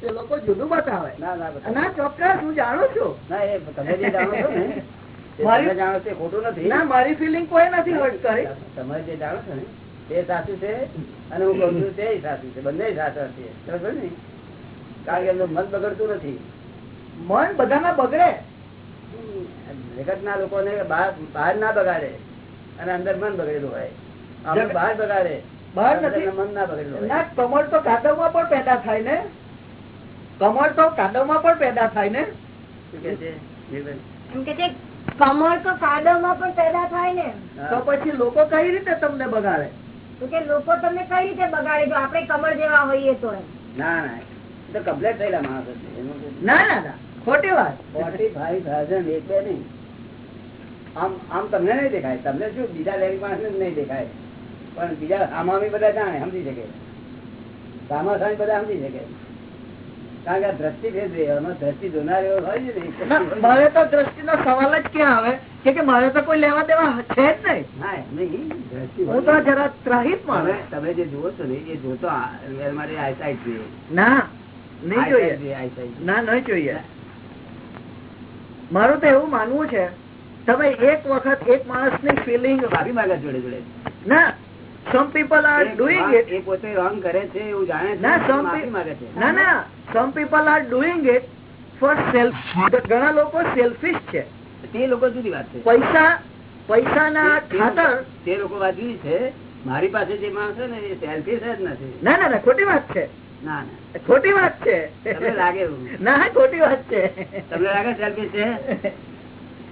તે લોકો જુદું બતાવે. ના ના બતાવે. ના ચોક્કસ હું જાણું છું. ના એ તમે જે જાણો છો ને મારી- જાણો છો ખોટું નથી. ના મારી ફિલિંગ કોઈ નથી હર્ટ કરી. તમે જે જાણો છો ને તે સાચું છે અને હું કહું છું તે સાચું છે બંને સાચા છે. ને? કારણ કે એમનું મન બગડતું નથી. મન બધાના બગડે. જગત ના લોકો ને બહાર ના બગાડે અને અંદર મન બગડેલું હોય. આપણે બહાર બગાડે. બહાર નથી. મન ના બગડેલું હોય. કમળ તો કાદવમાં પણ પેદા થાય ને. કમળ તો કાદવમાં પણ પેદા થાય ને? એમ કે છે કમળ તો કાદવમાં પણ પેદા થાય ને? તો પછી લોકો કઈ રીતે તમને બગાડે? કે લોકો તમને કઈ રીતે બગાડે? જો આપણે કમળ જેવા હોઈએ તો ના ના. તો કમ્પ્લેટ થયેલા માણસો છે. ના ના ના. ખોટી વાત. 45,000 એક બે નહીં. આમ આમ તમને નહીં દેખાય. તમને શું બીજા લેવી માણસ નહીં દેખાય. પણ બીજા આમામી બધા જાણે સમજી શકે. સામાસામી બધા સમજી શકે. કારણ કે દ્રષ્ટિ ભેદ રહે દ્રષ્ટિ જોનાર એવો હોય ને મારે તો દ્રષ્ટિ નો સવાલ જ ક્યાં આવે? કે મારે તો કોઈ લેવા દેવા છે જ નહીં. હા તો જરા ત્રાહિત તમે તમે જે જુઓ છો ને એ જોતો મારી eyesight જોઈએ. ના નહીં જોઈએ. જોઈએ, ના નહીં જોઈએ. મારું તો એવું માનવું છે તમે એક વખત એક માણસની ફિલિંગ ભાભી માગા જોડે જોડે. ના some people are a doing it એ પોતે wrong કરે છે એવું જાણે છે ના માંગે છે. ના ના some people are doing it for self ઘણા લોકો સેલ્ફિશ છે. તે લોકો જુદી વાત છે. પૈસા પૈસાના ખાતર તે લોકો વાત જુદી છે મારી પાસે જે માણસ છે ને એ સેલ્ફિશ જ નથી. ના ના ના ખોટી વાત છે. ના ના. ખોટી વાત છે. તમને લાગે ના ખોટી વાત છે. તમને લાગે સેલ્ફિશ છે?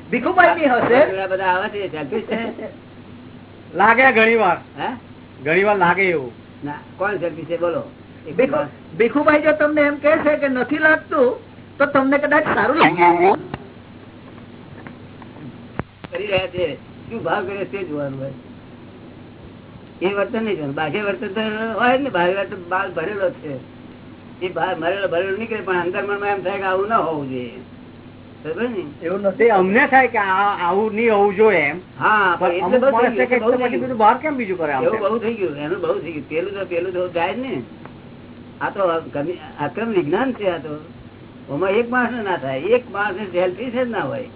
ભીખુભાઈ ની હશે. બધા આવે છે સેલ્ફિશ છે? લાગે ઘણી વાર. હે? ઘણી વાર લાગે એવું. કોણ સેલ્ફિશ છે બોલો. ભીખુભાઈ જો તમને એમ કે છે કે નથી લાગતું તો તમને કદાચ સારું લાગે. કરી રહ્યા છે. શું ભાવ કરે તે જોવાનું હોય. એ વર્તન નહીં જોવાનું. બાહ્ય વર્તન તો હોય જ ને. બાહ્ય વર્તન બાલ ભરેલો છે. એ બહાર ભરેલો ભરેલો નીકળે પણ અંદર મનમાં એમ થાય કે આવું ના હોવું જોઈએ. એવું નથી અમને થાય કે આવું નહીં હોવું જોઈએ એમ. હા પણ પણ એટલે અમુક બહુ થઈ માણસ છે ગયું, કે બહુ થઈ પછી ગયું. બધું બહાર કેમ બીજું કરે એવું બહુ થઈ ગયું એનું બહુ થઈ ગયું. પેલું તો પેલું તો જાય ને. આ તો અક્રમ વિજ્ઞાન છે આ તો. એમાં એક માણસ ના થાય. એક માણસ સેલ્ફી જ ના હોય.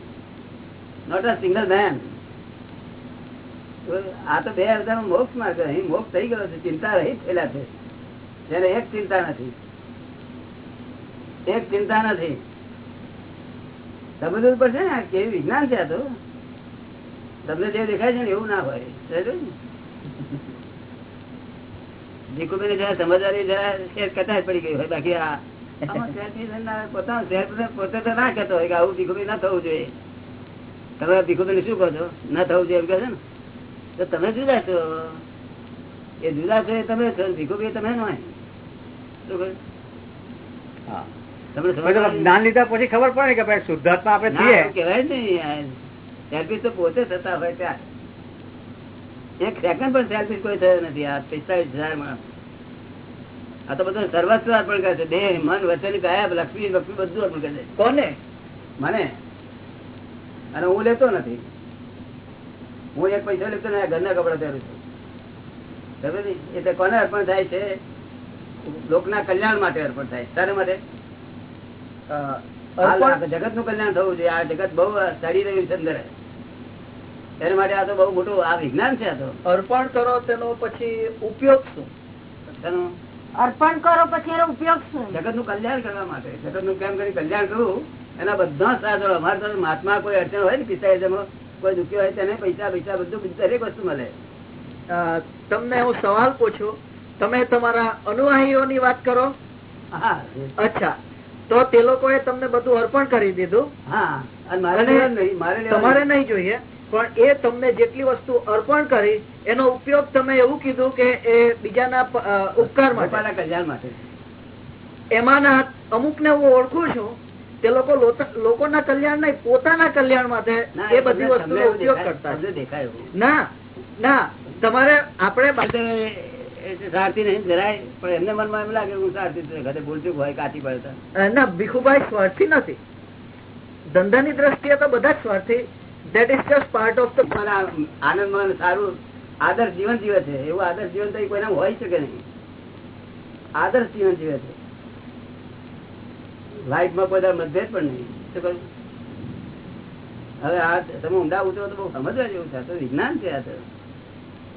નોટ અ સિંગલ મેન આ તો બે હજાર મોક્ષમાં છે. અહીં મોક્ષ થઈ ગયો છે. ચિંતા રહી થયેલા છે. જેને એક ચિંતા નથી. એક ચિંતા નથી. સમજવું પડશે ને કે વિજ્ઞાન છે તો? તમને જે દેખાય છે ને એવું ના હોય. દીકુબેન જરા સમજવાની જરા પડી ગઈ હોય. બાકી આ પોતે તો ના કહેતો હોય કે આવું ભીખુભાઈ ના થવું જોઈએ. તમે ભીખુભાઈ શું કહો છો? ના થવું જોઈએ એમ કહે છે ને? તો તમે જુદા છો. એ જુદા છો એ તમે ભીખુભાઈ તમે ન શું કહ્યું? જ્ઞાન લીધા પછી ખબર પડે કે ભાઈ શુદ્ધાત્મા આપડે છીએ. કેવાય ને સેલ્ફી તો પોતે થતા હોય ત્યાં. એક સેકન્ડ પણ સેલ્ફી કોઈ થયો નથી આ પિસ્તાલીસ હજાર માણસ. આ તો બધું સર્વસ્વ અર્પણ કરે છે દેહ મન વચન ગાયબ લક્ષ્મી લક્ષ્મી બધું અર્પણ કરે છે. કોને? મને. અને હું લેતો નથી. હું એક પૈસા લેતો ને ઘરના કપડા પહેરું છું? એટલે કોને અર્પણ થાય છે? લોકના કલ્યાણ માટે અર્પણ થાય તારે માટે? જગતનું કલ્યાણ થવું જોઈએ. આ જગત બહુ સડી રહ્યું છે અંદર. એના માટે આ તો બહુ મોટું આ વિજ્ઞાન છે આ તો. અર્પણ કરો તેનો પછી ઉપયોગ શું? તેનું અર્પણ કરો પછી એનો ઉપયોગ શું? જગતનું કલ્યાણ કરવા માટે. જગતનું કેમ કરી કલ્યાણ કરવું? એના બધા સાધનો. અમારે તો મહાત્મા કોઈ અડચણ હોય ને પિતા કોઈ દુખ્યો હોય તેને પૈસા પૈસા બધું દરેક વસ્તુ મળે. અ, તમને હું સવાલ પૂછું. તમે તમારા અનુયાયીઓની વાત કરો? હા. અચ્છા. તો તે લોકોએ તમને બધું અર્પણ કરી દીધું. તમારે નહીં. જોઈએ પણ એ તમને જેટલી વસ્તુ અર્પણ કરી એનો ઉપયોગ તમે એવું કીધું કે એ બીજાના ઉપકાર માટે. કલ્યાણ માટે. એમાંના અમુક ને હું ઓળખું છું તે લોકો લોકોના કલ્યાણ નહીં પોતાના કલ્યાણ માટે એ બધી વસ્તુ વસ્તુનો ઉપયોગ કરતા દેખાય ના ના તમારે આપણે બા- નહીં જરાય. પણ એમને મનમાં એમ લાગે હું સ્વાર્થી ઘરે ભૂલચૂક હોય કાચી પડતા. ના ભીખુભાઈ સ્વાર્થી નથી. ધંધાની દ્રષ્ટિએ તો બધા જ સ્વાર્થી. That is just part of the મને આ- આનંદમાં સારું આદર્શ જીવન જીવે છે. એવું આદર્શ જીવન તો કોઈને હોય શકે નહીં. આદર્શ જીવન જીવે છે. લાઈફમાં કોઈ મતભેદ પણ નહીં? હવે આ તમે ઊંડા ઉતરો તો બહુ સમજવા જેવું છે. તો વિજ્ઞાન છે આ તો.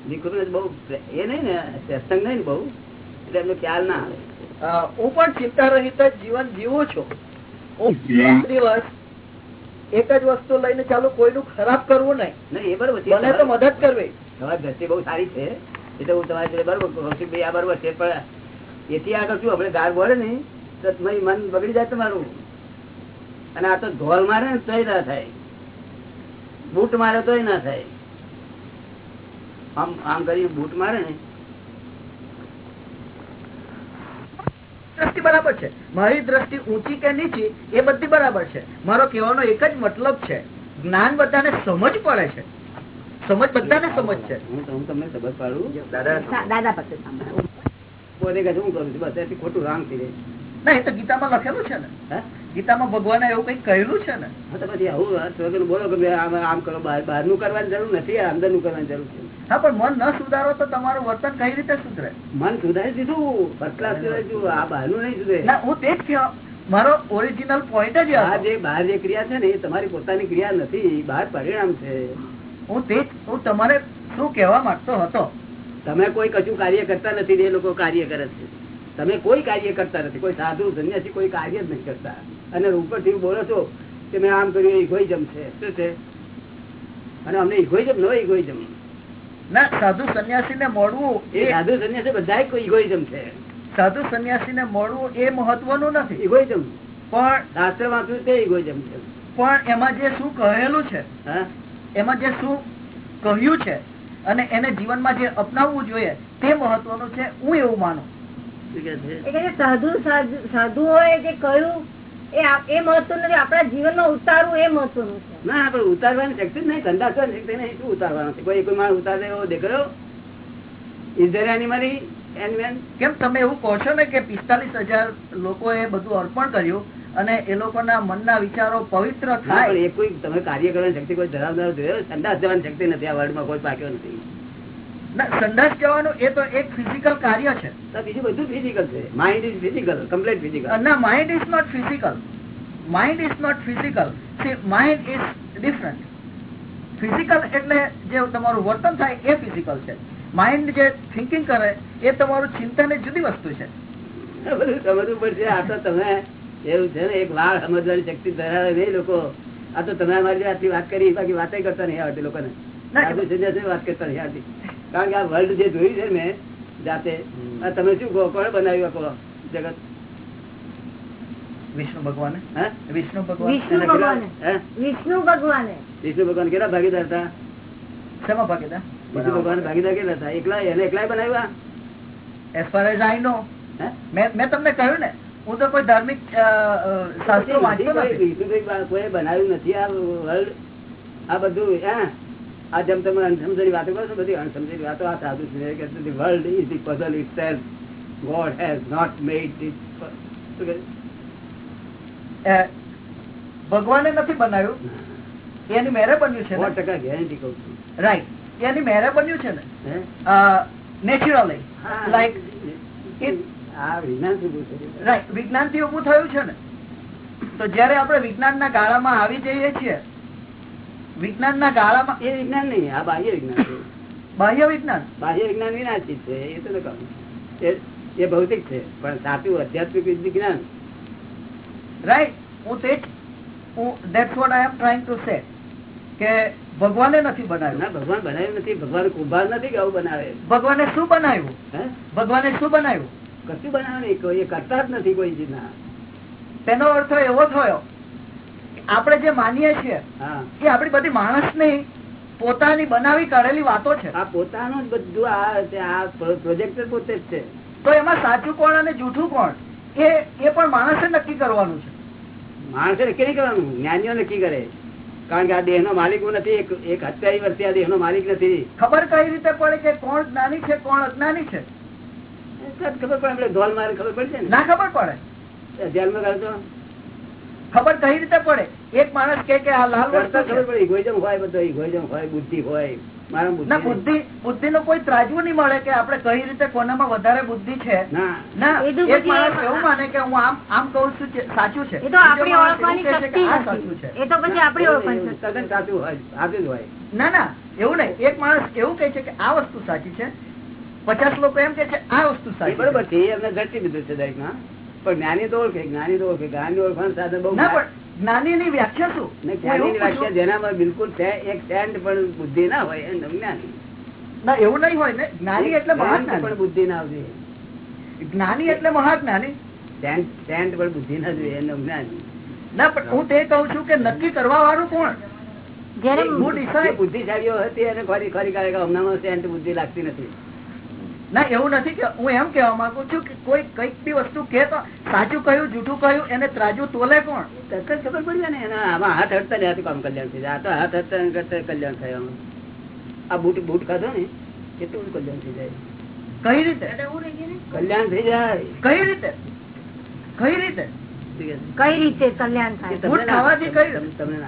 દીકરીને બહુ એ નહીં ને સત્સંગ નહીં બહુ. એટલે એમનો ખ્યાલ ના આવે. હું પણ ચિંતા રહિત જીવન જીવું છું. હું દિવસ એક જ વસ્તુ લઈને ચાલુ કોઈનું ખરાબ કરવું નહીં. એ બરોબર મને તો મદદ કરવી. તમારી દ્રષ્ટિ બહુ સારી છે. એટલે હું તમારી જોડે બરોબર કૌશિકભાઈ આ બરોબર છે પણ એથી આગળ શું આપણે ગાર બોલે ને તો તમારી મન બગડી જાય તમારું. અને આ તો ઢોલ મારે ને તોય ના થાય. બૂટ મારે તોય ના થાય. આમ આમ કરી બૂટ મારે ને. દ્રષ્ટિ બરાબર છે. મારી દ્રષ્ટિ ઊંચી કે નીચી એ બધી બરાબર છે. મારો કહેવાનો એક જ મતલબ છે જ્ઞાન બધાને સમજ પડે છે. સમજ બધાને સમજ છે. હું તમને ખબર પાડું. સા- દાદા પાસે સાંભળો. પોતે હું કરું બસ એથી ખોટું રાંગ થઈ જાય ના એ તો ગીતામાં લખેલું છે ને. ગીતામાં ભગવાને એવું કઈ કહેલું છે ને. તો પછી આવું બોલો કે આમ આમ કરો બહારનું કરવાની જરૂર નથી અંદરનું કરવાની જરૂર છે. હા પણ મન ન સુધારો તો તમારું વર્તન કઈ રીતે સુધરે? મન સુધારી દીધું ફર્સ્ટ ક્લાસ સુધારી દીધું આ બહારનું નહીં સુધરે. ના હું તે જ કહેવા મારો ઓરિજિનલ પોઈન્ટ જ આ જે બહાર જે ક્રિયા છે ને એ તમારી પોતાની ક્રિયા નથી બહાર પરિણામ છે. હું તે હું તમારે શું કહેવા માંગતો હતો? તમે કોઈ કશું કાર્ય કરતા નથી એ લોકો કાર્ય કરે છે. તમે કોઈ કાર્ય કરતા નથી. કોઈ સાધુ સંન્યાસી કોઈ કાર્ય જ નથી કરતા. અને ઉપરથી બોલો છો કે મેં આમ કર્યું ઇગોઇઝમ છે. શું છે? અને અમને ઇગોઇઝમ નો ઇગોઇઝમ ના સાધુ સંન્યાસી ને મળવું એ સાધુ સંન્યાસી બધા ઇગોઇઝમ છે. સાધુ સંન્યાસી ને મળવું એ મહત્વનું નથી. ઇગોઇઝમ પણ શાસ્ત્ર વાંચવું તે ઇગોઇઝમ છે? પણ એમાં જે શું કહેલું છે હા? એમાં જે શું કહ્યું છે અને એને જીવનમાં જે અપનાવવું જોઈએ તે મહત્વનું છે હું એવું માનું. સાધુ સાધુ સાધુઓએ જે કહ્યું એ મહત્વનું નથી. આપણા જીવનમાં ઉતારવું એ મહત્વનું છે. ના પણ ઉતારવાની શક્તિ જ નહીં. કંદાસવાની શક્તિ નહીં. શું ઉતારવાનું છે? કોઈ કોઈ માણસ ઉતારે એવો દેખાયો? ઇઝ ધેર એનિમલી કેમ તમે એવું કહો છો ને કે પિસ્તાલીસ હજાર લોકોએ બધું અર્પણ કર્યું અને એ લોકોના મનના વિચારો પવિત્ર થાય? એ કોઈ તમે કાર્ય કરવાની શક્તિ કોઈ ધરાવનાર જોયો? સંદાસ જવાની શક્તિ નથી આ વર્લ્ડમાં કોઈ પાક્યો નથી. સંદાસ જવાનું એ તો એક ફિઝિકલ કાર્ય છે. બીજું બધું ફિઝિકલ છે. Mind is physical complete physical ના mind is not physical mind is not physical mind is different physical એટલે જે તમારું વર્તન થાય એ ફિઝિકલ છે. માઇન્ડ જે થિંકિંગ કરે એ તમારું ચિંતન એ જુદી વસ્તુ છે. બધું સમજવું પડશે આ તો તમે એવું છે ને એક વાળ સમજવાની શક્તિ ધરાવે નહીં લોકો. આ તો તમે અમારી આટલી વાત કરી બાકી વાતે કરતા નહીં આવતી લોકોને. વાત કરતા નહીં આવડતી. કારણ કે આ વર્લ્ડ જે જોયું છે મેં જાતે આ તમે શું કહો? કોણે બનાવ્યું કહો જગત? વિષ્ણુ ભગવાન? વિષ્ણુ ભગવાન વિષ્ણુ ભગવાને. હે? વિષ્ણુ ભગવાન. કેટલા ભાગીદાર હતા? શેમાં ભાગીદાર? વિષ્ણુ ભગવાન ભાગીદાર કેટલા હતા? એકલા એને એકલા બનાવ્યા? As far as I know મેં મેં તમને કહ્યું ને હું તો કોઈ ધાર્મિક શાસ્ત્રો નથી. વિષ્ણુભાઈ બા- બનાવ્યું નથી આ વર્લ્ડ આ બધું હે? આ જેમ તમે અણસમજની વાતો કરો છો બધી અણસમજની વાતો આ સાધુ છે કે world is the puzzle itself God has not made it ભગવાને નથી બનાવ્યું. એની મેરે બન્યું છે સો ટકા ગેરંટી કહું છું. રાઈટ એની મેરે બન્યું છે ને? નેચરલી. લાઈક આ વિજ્ઞાન શું પૂછે રાઈટ વિજ્ઞાનથી ઉભું થયું છે ને? તો જયારે આપણે વિજ્ઞાન ના ગાળામાં આવી જઈએ છીએ વિજ્ઞાન ના ગાળામાં એ વિજ્ઞાન નહીં આ બાહ્ય વિજ્ઞાન છે. બાહ્ય વિજ્ઞાન? બાહ્ય વિજ્ઞાન વિનાશી છે એ તો કહું એ- ભૌતિક છે પણ સાચું આધ્યાત્મિક વિજ્ઞાન. રાઈટ હું તે that's what I am trying to say કે ભગવાને નથી ના બનાવ્યું ભગવાન બનાવ્યું નથી. ભગવાન કુંભાર નથી કે આવું બનાવે. ભગવાને શું બનાવ્યું? હે? ભગવાને શું બનાવ્યું? કશું બનાવે નહીં. કોઈ એ કરતા જ નથી કોઈ ચીજ તેનો અર્થ એવો થયો આપણે જે માનીએ છીએ કે એ આપણી બધી માણસની પોતાની બનાવી કાઢેલી વાતો છે. આ પોતાનું જ બધું આ તે આ પ્રો- પ્રોજેક્ટર પોતે જ છે. તો એમાં સાચું કોણ અને જૂઠું કોણ? એ એ પણ માણસે નક્કી કરવાનું છે. માણસે નક્કી નહીં કરવાનું જ્ઞાનીઓ નક્કી કરે. કારણ કે આ દેહ નો માલિક હું નથી એક હત્યાવી વર્ષથી આ દેહ નો માલિક નથી. ખબર કઈ રીતે પડે કે કોણ જ્ઞાની છે કોણ અજ્ઞાની છે? ખબર પડે ધોલ મારે ખબર પડશે ને? ના ખબર પડે. ધ્યાનમાં કાઢો ખબર કઈ રીતે પડે? એક માણસ કે કે લાલ હોય બધો હોય બુદ્ધિ હોય ના બુદ્ધિ બુદ્ધિ બુદ્ધિ નો કોઈ ત્રાજવું નહીં મળે કે આપડે કઈ રીતે કોનામાં વધારે બુદ્ધિ છે. ના. ના એ તો એક માણસ એવું માને કે હું આમ આમ કઉ છું સાચું છે. એ તો આપણી ઓળખવાની એવું કહે છે કે શક્તિ આ સાચું છે. એ તો પછી આપણી ઓળખવાની નહીં, સાચું હોય સાચું જ હોય. ના ના એવું નહીં. એક માણસ એવું કહે છે કે આ વસ્તુ સાચી છે. પચાસ લોકો એમ કે છે આ વસ્તુ સાચી બરોબર છે છે એમને ઘટી દીધું છે દરેકમાં પણ જ્ઞાની તો ઓળખે જ્ઞાની તો ઓળખે. જ્ઞાની ઓળખવાનું સાધન બહુ જ્ઞાની ની વ્યાખ્યા શું? જ્ઞાની ની વ્યાખ્યા જેનામાં બિલકુલ એક સેન્ટ પણ બુદ્ધિ ના હોય એમ જ્ઞાની ના એવું નહીં હોય ને. જ્ઞાની એટલે મહાન પણ બુદ્ધિ ના આવજે જ્ઞાની એટલે મહાજ્ઞાની સેન્ટ સેન્ટ પણ બુદ્ધિ ના જોઈએ એમ જ્ઞાની ના પણ હું તે કહું છું કે નક્કી કરવા વાળું કોણ બુદ્ધિશાળીઓ હતી એને ખરી ખરી હમણાં સેન્ટ બુદ્ધિ લાગતી નથી. ના એવું નથી કે હું એમ કેવા માંગુ છું કે કોઈ કંઈક બી વસ્તુ કે તો સાચું કહ્યું જૂઠું કહ્યું એને ત્રાજુ તોલે કોણ? તરત ખબર પડી ને એના આમાં હાથ હડતા ને કામ કલ્યાણ થઈ જાય. આ તો હાથ હડતા કરતા કલ્યાણ થાય આ બૂટ બૂટ ખાધો ને કેટલું કલ્યાણ થઈ જાય? કઈ રીતે? કલ્યાણ થઈ જાય. કઈ રીતે? કઈ રીતે? કઈ રીતે કલ્યાણ થાય?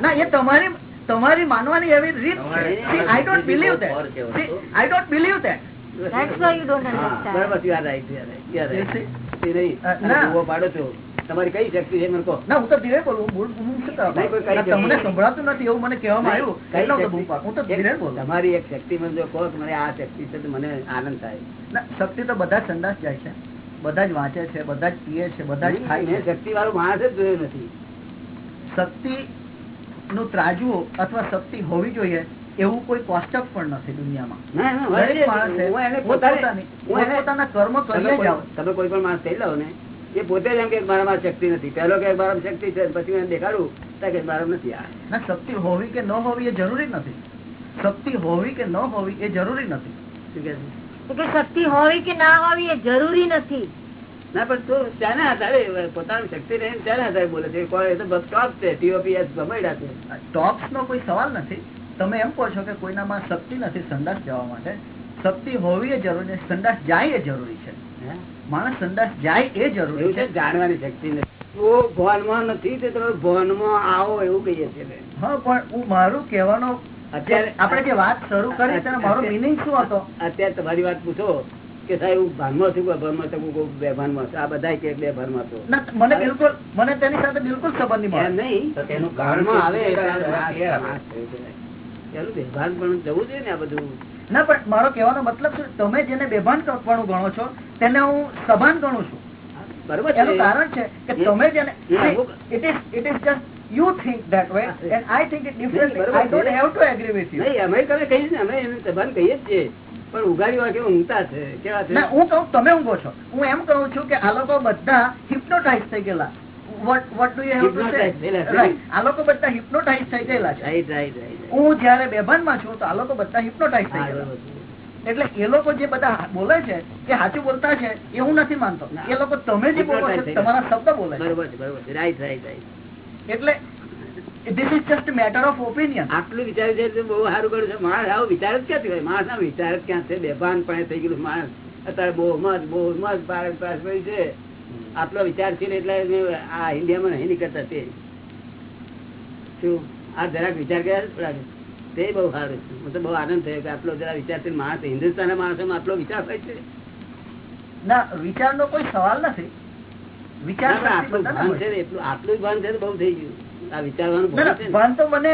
ના- એ તમારી તમારી માનવાની એવી રીત આઈ ડોન્ટ બિલીવ હતો? આઈ ડોન્ટ બિલીવ ધેટ તમારી કઈ શક્તિ છે? મને કહો. ના હું તો ધીરે બોલું તમને સંભળાતું નથી એવું મને કહેવામાં આવ્યું. કઈ હું તો ધીરે બોલું. તમારી એક શક્તિ મને જો કહો મને આ શક્તિ છે તો મને આનંદ થાય. ના શક્તિ તો બધા સંદાસ જાય છે. બધા જ વાંચે છે બધા જ પીએ છે બધા જ ખાય છે. શક્તિ વાળું માણસ જ જોયું નથી. શક્તિ નું ત્રાજવું અથવા શક્તિ હોવી જોઈએ એવું કોઈ કોષ્ટક પણ નથી દુનિયામાં. કર્મ તમે કોઈ- જાઓ તમે કોઈ પણ માણસ થઈ લો ને એ પોતે જ એમ કે મારામાં શક્તિ નથી. પહેલો કે મારામાં શક્તિ છે પછી મેં દેખાડું તો કે મારામાં નથી આ. શક્તિ હોવી કે ન હોવી એ જરૂરી નથી. શક્તિ હોવી કે ન હોવી એ જરૂરી નથી. શક્તિ હોવી કે ના હોવી એ જરૂરી નથી. ના પણ તો ત્યાંના આધારે પોતાની શક્તિ રહી ત્યાંના આધારે બોલે છે. કોઈ તો ટોપ છે ટીઓપીએસ ગમેડા છે. ટોપ્સ નો કોઈ સવાલ નથી. તમે એમ કહો છો કે કોઈનામાં શક્તિ નથી સંદાસ જવા માટે. શક્તિ હોવી એ જરૂરી છે સંદાસ જાય એ જરૂરી છે. માણસ સંદાસ જાય એ જરૂરી છે? જાણવાની શક્તિ નથી. ભવનમાં નથી તે તમે ભવનમાં આવો એવું કહીએ છીએ હા પણ હું મારું કહેવાનો અત્યારે આપણે જે વાત શરૂ કરી તેનો મારો મિનિંગ શું હતો? અત્યારે તમારી વાત પૂછો કે સાહેબ હું ભાનમાં છું ભાનમાં છું બે ભાનમાં છું? આ બધા કે બે ભાનમાં છો. મને બિલકુલ મને તેની સાથે બિલકુલ સંબંધ નહીં એમ નહીં. તો તેનું આવે પેલું બેભાન પણ જવું જોઈએ ને આ બધું. ના પણ મારો કહેવાનો મતલબ છે તમે જેને બેભાન પણ ગણો છો તેને હું સભાન ગણું છું. બરોબર એનું કારણ છે કે તમે જેને it is it is just you think that way and I think it different I don't have to agree with you નહીં અમે તમે કહીએ ને અમે એને સભાન કહીએ જ છીએ. પણ ઉઘાડી વાગે ઊંઘતા છે કેવા છે? હું કહું તમે ઊંઘો છો. હું એમ કહું છું કે આ લોકો બધા હિપ્નોટાઇઝ થઈ ગયેલા. What what do you have to say Hypnotized થયેલા છે. રાઈટ આ લોકો બધા હિપ્નોટાઇઝ થઈ ગયેલા છે. રાઈટ રાઈટ રાઈટ હું જયારે બેભાનમાં છું તો આ લોકો બધા હિપ્નોટાઇઝ થઈ ગયેલા એટલે એ લોકો જે બધા બોલે છે એ સાચું બોલતા છે એ હું નથી માનતો. એ લોકો તમે જે બોલો છો તમારા શબ્દ બોલે બરોબર બરોબર રાઈટ રાઈટ રાઈટ એટલે this is just matter of opinion આટલું વિચાર્યું છે બહુ સારું કર્યું છે. માણસ આવો વિચાર જ ક્યાંથી હોય માણસ ના વિચાર જ ક્યાં છે બેભાન પણ થઈ ગયું માણસ અત્યારે બહુ મત બહુ મત ભારત પાસ છે. આટલો વિચારશીલ છે ને એટલે આ ઇન્ડિયામાં નહીં નીકળતા તે. શું? આ જરાક વિચાર કર્યા તે બહુ સારું છે. મને તો બહુ આનંદ થયો કે આટલો જરા વિચારશીલ માણસ હિન્દુસ્તાનના માણસોમાં આટલો વિચાર હોય છે? ના વિચારનો કોઈ સવાલ નથી. વિચાર ના, આટલું ભાન છે છે. એટલું આટલું ભાન છે બહુ થઈ ગયું. આ વિચારવાનું ભાન ના, ને. તો મને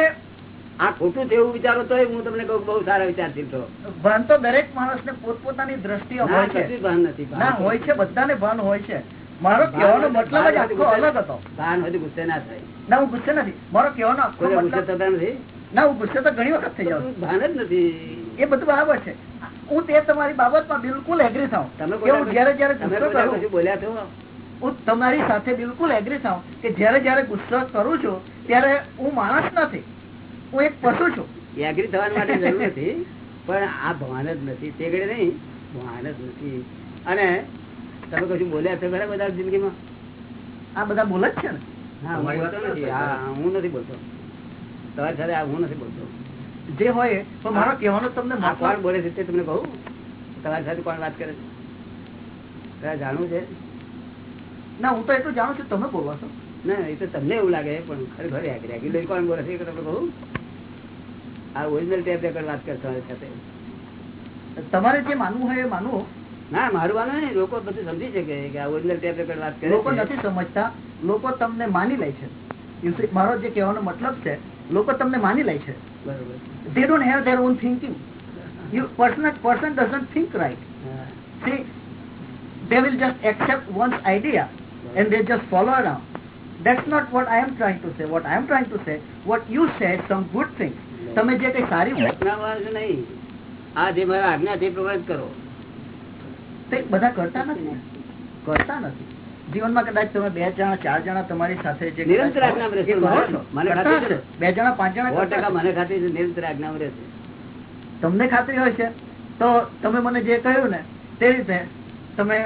આ ખોટું છે એવું વિચારો તો હું તમને કઉ બહુ સારા વિચારશીલ છો ભાન તો દરેક માણસને પોતપોતાની દ્રષ્ટિ ના, હોય છે. ભાન નથી. ના હોય છે બધાને ભાન હોય છે. મારો કહેવાનો મતલબ જ આખો અલગ હતો. ભાન હોય ગુસ્સે ના થાય. ના હું ગુસ્સે નથી. મારો કહેવાનો આખો ગુસ્સે થતા નથી? ના હું ગુસ્સે તો ઘણી વખત થઈ જાઉં ભાન જ નથી. એ બધું બરાબર છે. હું તે તમારી બાબતમાં બિલકુલ એગ્રી થાઉં. તમે જ્યારે જ્યારે ગુસ્સો કરું બોલ્યા છો? હું તમારી સાથે બિલકુલ એગ્રી થાઉં કે જયારે જયારે ગુસ્સો કરું છું ત્યારે હું માણસ નથી. હું એક પશુ છું. એગ્રી થવાની માટે જરૂર નથી. પણ આ ભાન જ નથી. તે ઘડે નહીં ભાન જ નથી. અને તમે કશું બોલ્યા છે ખરા બધા જિંદગીમાં? આ બધા બોલે જ છે ને. હું તમારી વાત બોલતો નથી. બરાબર છે. હા હું નથી બોલતો. તમારી સાથે હું નથી બોલતો. જે હોય પણ મારો કહેવાનો તમને કોણ બોલે છે તે તમને કહું? તમારી સાથે કોણ વાત કરે છે? તારે જાણવું છે? ના હું તો એટલું જાણું છું તમે બોલો છો. ના એ તો તમને એવું લાગે પણ ખરેખર રેગ્યુલર કોણ બોલે છે તમે તમને કહું? આ ઓરિજિનલ ટેપ રેકર્ડ વાત કરે મારી સાથે. તમારે જે માનવું હોય એ માનવું. ના મારું વાનું નહીં લોકો બધું સમજી શકે કે આ ઓરિજિનલ ટેપ રેકર્ડ વાત કરે લોકો. નથી સમજતા લોકો તમને માની લે છે મારો જે કહેવાનો મતલબ છે લોકો તમને માની લે છે બરોબર they don't have their own thinking you person person doesn't think right હા. see they will just accept one's idea and they just follow around that's not what i am trying to say what i am trying to say what you said some good things તમે જે કઈ સારી જ નહીં આ જે મારા આજ્ઞા જ કરો તે બધા કરતા નથી. કરતા નથી. જીવનમાં કદાચ તમે બે જણા ચાર જણા તમારી સાથે જે નિરંતર રહેશો. બે જણા પાંચ જણા ટકા મને ખાતરી છે નિરંતર આજ્ઞામાં રહેશે. તમને ખાતરી હોય છે તો તમે મને જે કહ્યું ને તે રીતે તમે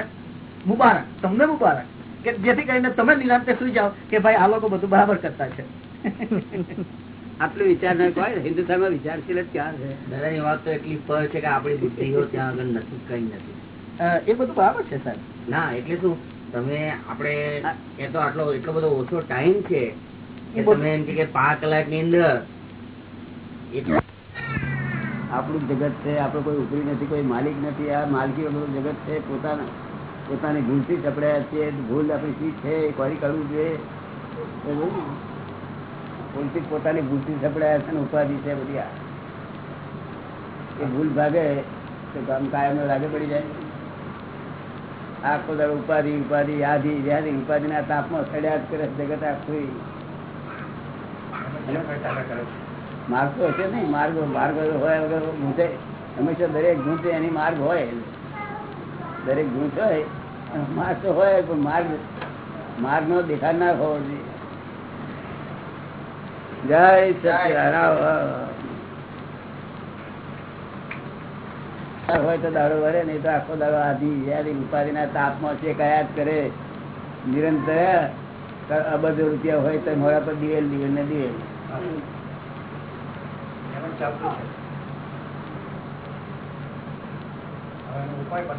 મુબારક તમને મુબારક. કે જેથી કરીને તમે નિરાંતે સુઈ જાઓ કે ભાઈ આ લોકો બધું બરાબર કરતા છે. આટલું વિચાર ન કોઈ હિન્દુસ્તાનમાં વિચારશીલ જ ક્યાં છે? દાદાની વાત તો એટલી પર છે કે આપણી બુદ્ધિઓ ત્યાં આગળ નથી કઈ નથી. એ બધું બરાબર છે સાહેબ. ના એટલે શું? તમે આપણે એ તો આટલો એટલો બધો ઓછો ટાઈમ છે કે તમે એમ કે પાંચ કલાકની અંદર આપણું જગત છે આપણો કોઈ ઉપરી નથી કોઈ માલિક નથી. આ માલકી વગરનું જગત છે પોતાના પોતાની ભૂલથી ચપડ્યા છીએ ભૂલ આપણી શી છે એ કોરી કરવું જોઈએ? ભૂલથી પોતાની ભૂલથી ચપડાયા છે ને ઉપાધિ છે બધી આ. એ ભૂલ ભાગે તો કામ કાયમ લાગે પડી જાય. આખો દર ઉપાધિ ઉપાધિ યાદી વ્યાધિ ઉપાધિના તાપમાં સડ્યા જ કરે જગત આખું. માર્ગ તો હશે નહીં માર્ગ માર્ગ હોય વગર ગૂંચે હંમેશા દરેક ગૂંચે એની માર્ગ હોય. દરેક ગૂંચ હોય માર્ગ તો હોય પણ માર્ગ માર્ગ નો દેખાડનાર હોવો જોઈએ. જય સત્યનારાયણ હોય તો દાડો વળે નહીં તો આખો દાડો આધી વ્યાધી ઉપાધિના તાપમાં છે કયા જ કરે. નિરંતર અબજો રૂપિયા હોય તો મોડા પર દિવેલ દિવેલ ને દિવેલ.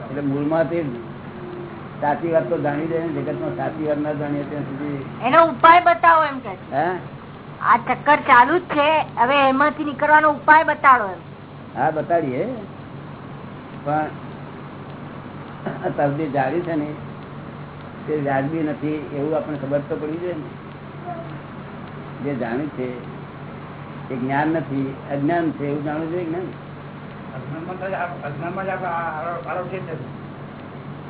એટલે મૂળમાંથી સાચી વાત તો જાણી દે જગતમાં સાચી વાત ના જાણીએ ત્યાં સુધી. એનો ઉપાય બતાવો એમ કે આ ચક્કર ચાલુ જ છે હવે એમાંથી નીકળવાનો ઉપાય બતાડો એમ. હા બતાડીએ. પણ તબદી જાળી છે ને તે વ્યાજબી નથી એવું આપણે ખબર તો પડી જાય ને. જે જાણ્યું છે એ જ્ઞાન નથી અજ્ઞાન છે એવું જાણવું જોઈએ ને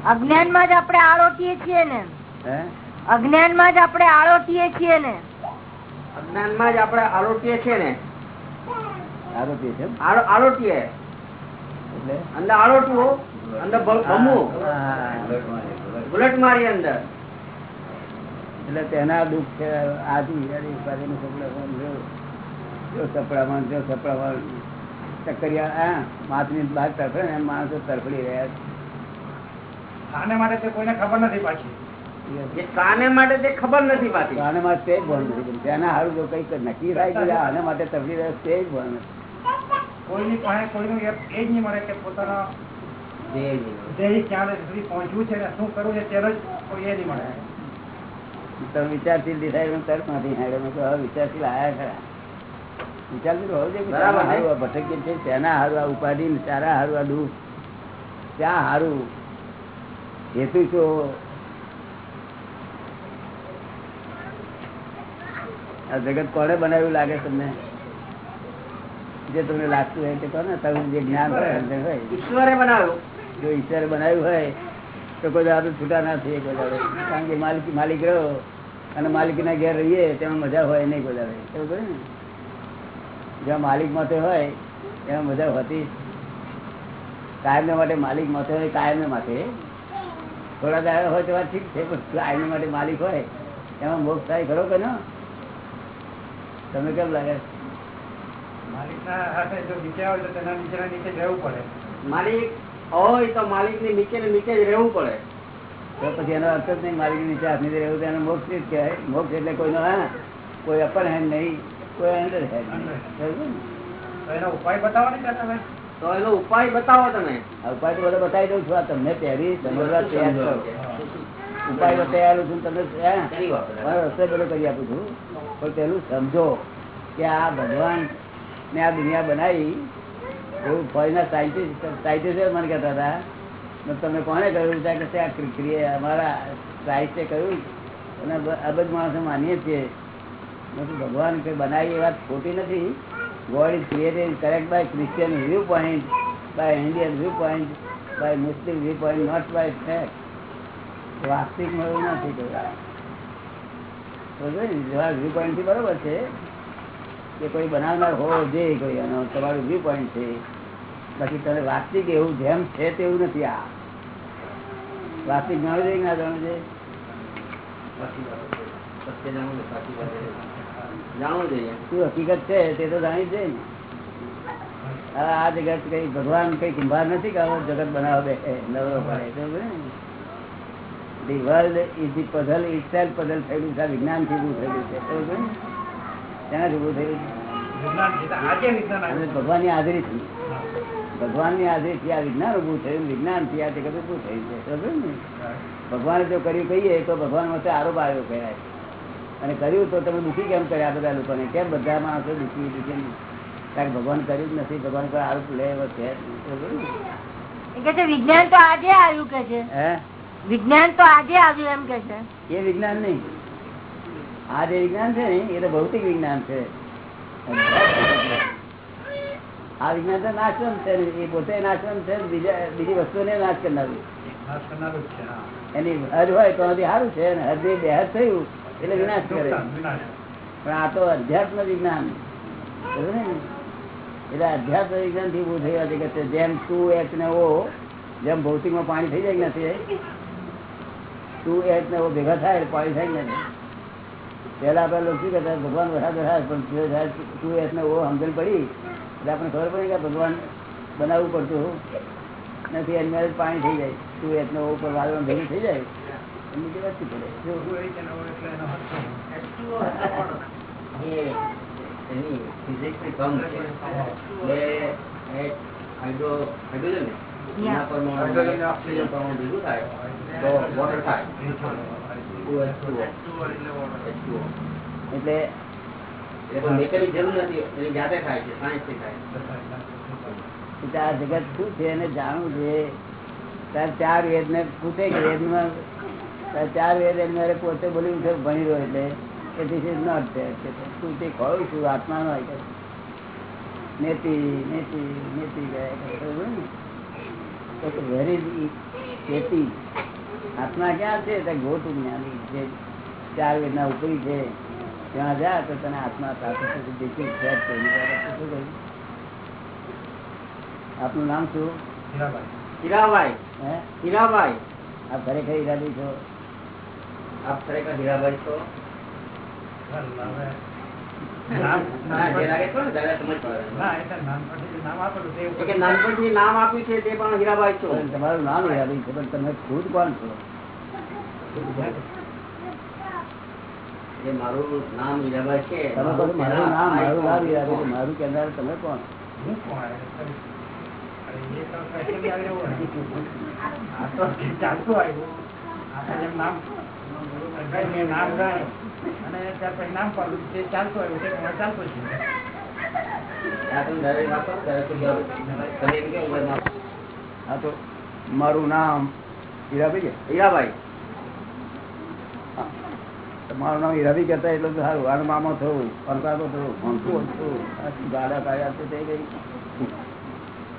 અજ્ઞાનમાં જ આપણે આળોટીએ છીએ. ને. હે? અજ્ઞાનમાં જ આપણે આળોટીએ છીએ ને. અજ્ઞાનમાં જ આપણે આરોટીએ છીએ ને. આરોપી છે અંદર આરોટવો અંદર ભમવું. બુલેટ મારી અંદર. એટલે તેના દુઃખ છે આદિ આદિ સપડામાં જો સપડામાં જો સપડામાં ચક્કરિયા હા માથની બહાર તરફે ને એમ માણસો તરફડી રહ્યા કાને માટે તે કોઈને ખબર નથી પાછી? છે કાને માટે તે ખબર નથી પાછી? કાને માટે તે જ ભણ નથી તેના સારું જો કઈ નક્કી થાય કે આને માટે તરફડી રહ્યા તે જ ભણ નથી. કોઈની પાસે કોઈનું એ એ જ નહીં મળે કે પોતાના ધ્યેય ક્યાં સુધી પહોંચવું છે ને શું કરવું છે તેનો જ કોઈ એ નહીં મળે. તમે વિચારશીલ દેખાય તરફ નથી હાડે મેં કહ્યું, હવે વિચારશીલ આયા ખરા. વિચારશીલ હોવું જોઈએ બરાબર હારું આ ભટકીએ છે તેના હારું આ ઉપાધિ ને તારા હારું આ દુઃખ ત્યાં હારું. હેતુ છો આ જગત કોને બનાવ્યું લાગે તમને? જે તમને લાગતું હોય તે કોને તમે જે જ્ઞાન હોય ઈશ્વરે બનાવ્યું. જો ઈશ્વરે બનાવ્યું હોય તો કોઈ દાદુ છૂટા ના થઈએ કોઈ દાડો કારણ કે માલિક માલિક રહ્યો અને માલિકના ઘેર રહીએ તેમાં મજા હોય નહીં કોઈ દાડે ખબર ને? જ્યાં માલિક માથે હોય એમાં મજા હોતી. કાયમ માટે માલિક માથે હોય કાયમ માથે. થોડા દાડા હોય તો વાત ઠીક છે પણ કાયમ માટે માલિક હોય એમાં મોક્ષ થાય ખરો કે તમે તમને કેમ લાગે? માલિક હોય તો માલિકની નીચે નીચે જ રહેવું પડે. તો પછી એનો અર્થ જ નહીં માલિક નીચે હાથ નીચે રહેવું એનો મોક્ષ જ કહેવાય. મોક્ષ એટલે કોઈનો હા કોઈ અપર હેન્ડ નહીં કોઈ અંડર હેન્ડ નહીં. એનો ઉપાય બતાવો ને તમે. તો એનો ઉપાય બતાવો તમે. ઉપાય તો બધો બતાવી દઉં છું આ તમને પહેરી સમજવા તૈયાર કરો ઉપાય છું તમને હા, રસ્તો બધો કરી આપું છું. પણ પેલું સમજો કે આ ભગવાન ને આ દુનિયા બનાવી. એવું ફોરીના સાયન્ટિસ્ટ સાયન્ટિસ્ટ મને કહેતા હતા. તમે કોને કહ્યું કે આ ક્રિયા અમારા સાહિત્ય કહ્યું? અને અબજ માણસો માનીએ છીએ. મેં ભગવાન કઈ બનાવી એ વાત ખોટી નથી. God is created correct by Christian view point by Indian view point by Muslim view point not by fact વાસ્તવિક મળ્યું નથી કહ્યું વ્યૂ પોઈન્ટથી બરોબર છે. કે કોઈ બનાવનાર હોવો જોઈએ કોઈ એનો તમારું વ્યૂ પોઈન્ટ છે બાકી તમે વાસ્તવિક એવું જેમ છે તેવું નથી આ. વાસ્તવિક જાણવું જોઈએ ના જાણવું જોઈએ? જાણવું છે, છે. હકીકત છે તે તો જાણી જોઈએ ને. આ જગત કઈ ભગવાન કઈ કુંભાર નથી કે જગત બનાવે નવરો પડે the world is the puzzle itself puzzle થયેલું છે આ વિજ્ઞાનથી થયેલું છે બરોબર જ વિજ્ઞાન છે. આજે વિજ્ઞાન અને આવ્યું. ભગવાનની હાજરીથી ભગવાનની હાજરીથી આ વિજ્ઞાન ઉભું થયું વિજ્ઞાનથી આ જગત ઉભું થયું છે. સમજ ને? ભગવાને જો કર્યું કહીએ તો ભગવાન વચ્ચે આરોપ આવ્યો કહેવાય. અને કર્યું તો તમે દુઃખી કેમ કર્યા બધા લોકોને? કેમ બધા માણસો દુઃખી દુઃખી કારણ કે ભગવાન કર્યું જ નથી ભગવાન પર આરોપ લે એવો છે. ને? વિજ્ઞાન તો આજે આવ્યું કે છે? હે? વિજ્ઞાન તો આજે આવ્યું એમ કે છે? એ વિજ્ઞાન નહીં. આ જે વિજ્ઞાન છે ને એ તો ભૌતિક વિજ્ઞાન છે. આ વિજ્ઞાન તો નાશવંત છે એ પોતે નાશવંત છે બીજી વસ્તુ ને નાશ કરનારું. એની હદ હોય તો સારું છે અને હદ બેહદ થયું એટલે વિનાશ કરે. પણ આ તો અધ્યાત્મ વિજ્ઞાન. ને? એટલે અધ્યાત્મ વિજ્ઞાનથી ઉભું થયું જગત છે જેમ ટુ એચ ને ઓ જેમ ભૌતિકમાં પાણી થઈ જાય નથી ટુ એચ ને ઓ ભેગા થાય પાણી થાય નથી. પેલા આપડે લોકો શું ભગવાન વરસાદ વરસાદ પણ ટુ ને ઓ સમજણ પડી એટલે આપણે ખબર પડી કે ભગવાન બનાવવું પડતું નથી એમને પાણી થઈ જાય. ટુ ને ઓ પર વાદળ ભેગું થઈ જાય. એમની જે પડે હાઇડ્રોજન ઓક્સિજન ભેગું થાય. તો વોટર થાય. H2O. H2O. એટલે જરૂર નથી, એની પોતે બોલ્યું ભણી રહ્યો એટલે કે ધીસ ઇઝ નોટ શું તે કહું છું આત્મા નો. કે નેતિ આત્મા ક્યાં છે? ગોટ જ્ઞાની જે ચાર વેદના ઉપરી છે ત્યાં જા તો તને આત્મા દેખી શું આપનું નામ શું? હીરાબાઈ. હીરાભાઈ હે? હીરાભાઈ આપ ખરેખર હીરાભાઈ છો? આપ ખરેખર હીરાભાઈ છો? નાનપણથી નામ આપ્યું છે તે પણ હીરાભાઈ છો. તમારું નામ ઈરાદી છે પણ તમે ખુદ કોણ છો? મારું નામ હીરાભાઈ છે. તમે મારું નામ મારું નામ છે? મારું કહેનાર તમે કોણ? હું કોણ ચાલતું આવ્યું મારું. મારું નામ હીરાભાઈ હીરાભાઈ. તમારું નામ હીરાભી કહેતા એટલે સારું. આનું મામો થયું ફરકાતો થયું, ભણતું હતું ગાડા કાઢ્યા તો થઈ ગઈ.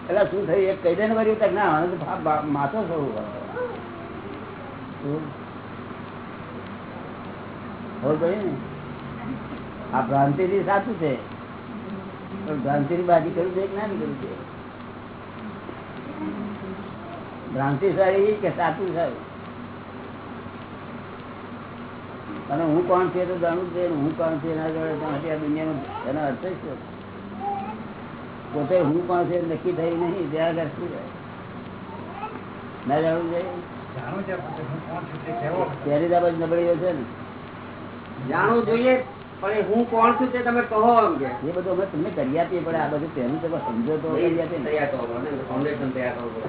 એટલે શું થયું? એક કહી દે ને કર્યું કે ના માથો થયું. આ ભ્રાંતિ થી સાચું છે. પણ ભ્રાંતિ ની બાજી કરવું છે કે ના છે? ભ્રાંતિ સારી કે સાચું સારું? અને હું કોણ છે તો જાણું છે હું કોણ છે તો હજી આ દુનિયાનો એનો અર્થ જ છે પોતે હું કોણ છે નક્કી થઈ નહીં, ત્યાં આગળ શું જાય ના જાણવું જોઈએ? જાણું છે પણ હું કોણ છું તે કહેવો. તેની બાબત નબળીઓ છે ને. જાણવું જોઈએ પણ એ હું કોણ છું તે તમે કહો એમ કે. એ બધું અમે તમને કરી આપીએ પણ આ બધું તેનું તમે સમજો તો કરી આપીએ. ને. તૈયાર કરવો પડે ને ફાઉન્ડેશન તૈયાર કરવું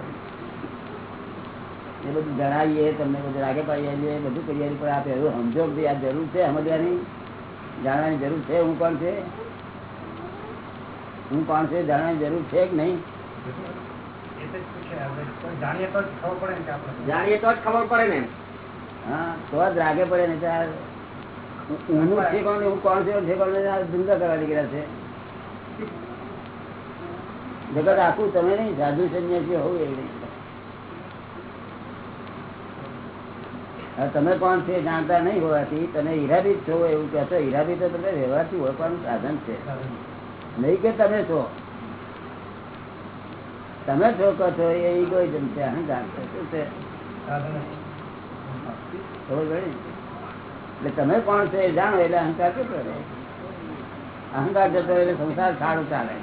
એ બધું જણાવીએ તમને બધું રાગે પાડી બધું કરી આપીએ પણ આ પહેલું સમજો કે આ જરૂર છે સમજવાની જાણવાની જરૂર છે હું કોણ છે? હું કોણ છે જાણવાની જરૂર છે કે નહીં? જાણીએ તો જ ખબર પડે ને કે આપણે જાણીએ તો જ ખબર પડે ને. હા તો જ રાગે પડે ને ત્યાં ઊનું છે કોણ હું કોણ છે છે કોણ ને આ ધંધા કરવા નીકળ્યા છે. જગત આખું તમે નહીં સાધુ સંન્યાસી હોવ એ નહીં. તમે કોણ છે જાણતા નહીં હોવાથી તમે હીરાબીત છો એવું કહેશો. હીરાબીત તો તમે વ્યવહારથી ઓળખવાનું સાધન છે. નહીં કે તમે છો. તમે છો છો, એ ઇગોઇઝમ છે છે, શું છે? તમે કોણ છો એ જાણો, એટલે અહંકાર કેટલો રહે? અહંકાર જતો એટલે સંસાર સારો ચાલે.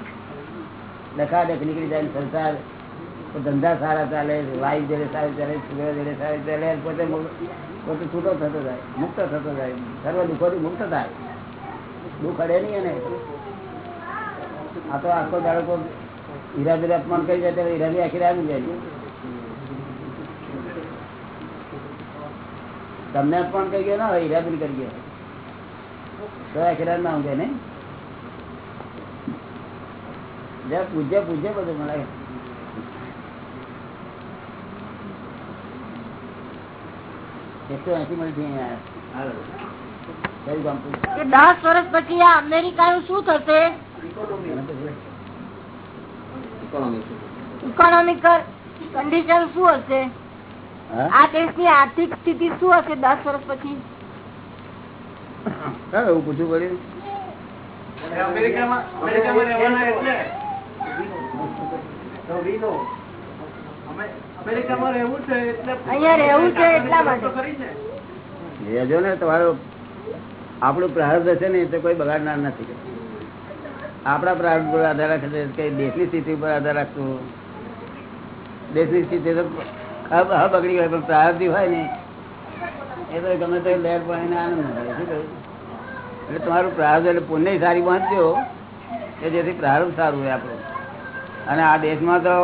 ડખાડખ નીકળી જાય સંસાર ધંધા સારા ચાલે વાઈફ જયારે સારી ચાલે છોકરા જયારે સારી ચાલે પોતે પોતે છૂટો થતો જાય, મુક્ત થતો જાય. સર્વ દુઃખોથી મુક્ત થાય. દુઃખ અડે નહીં એને. આ તો આખો દાડો કોઈ હીરાબીર અપમાન કરી જાય તો હીરાબી આખી આવી જાય તમને અપમાન કરી ગયો ના હોય હીરાબીર કરી ગયો તો આખી રાત ના ઊંઘે નહીં જ્યાં પૂજ્ય પૂજ્ય બધું મળે એકસો એસી મિનિટ હાલો. કયું કામ પૂછ્યું? કે દસ વર્ષ પછી આ અમેરિકાનું શું થશે Economics. ઇકોનોમિકલ કન્ડિશન શું હશે? આ દેશની આર્થિક સ્થિતિ શું હશે દસ વર્ષ પછી? હા, એવું પૂછવું પડ્યું અમેરિકામાં અમેરિકામાં રહેવાના એટલે? અમેરિકામાં રહેવું છે અહીંયા રહેવું છે એટલા માટે. તમારો આપણું પ્રારબ્ધ હશે ને એ તો કોઈ બગાડનાર નથી. આપણા પ્રારબ્ધ પર આધાર રાખે છે કે દેશની સ્થિતિ ઉપર આધાર રાખતું દેશની સ્થિતિ તો બગડી હોય, પણ પ્રાર્થી હોય ને, એ તો ગમે તો લહેર પાણીને આનંદ થાય શું કહ્યું? એટલે તમારું પ્રાર્થ એટલે પુણ્ય સારી વાંચજો, કે જેથી પ્રારંભ સારું હોય આપણું. અને આ દેશમાં તો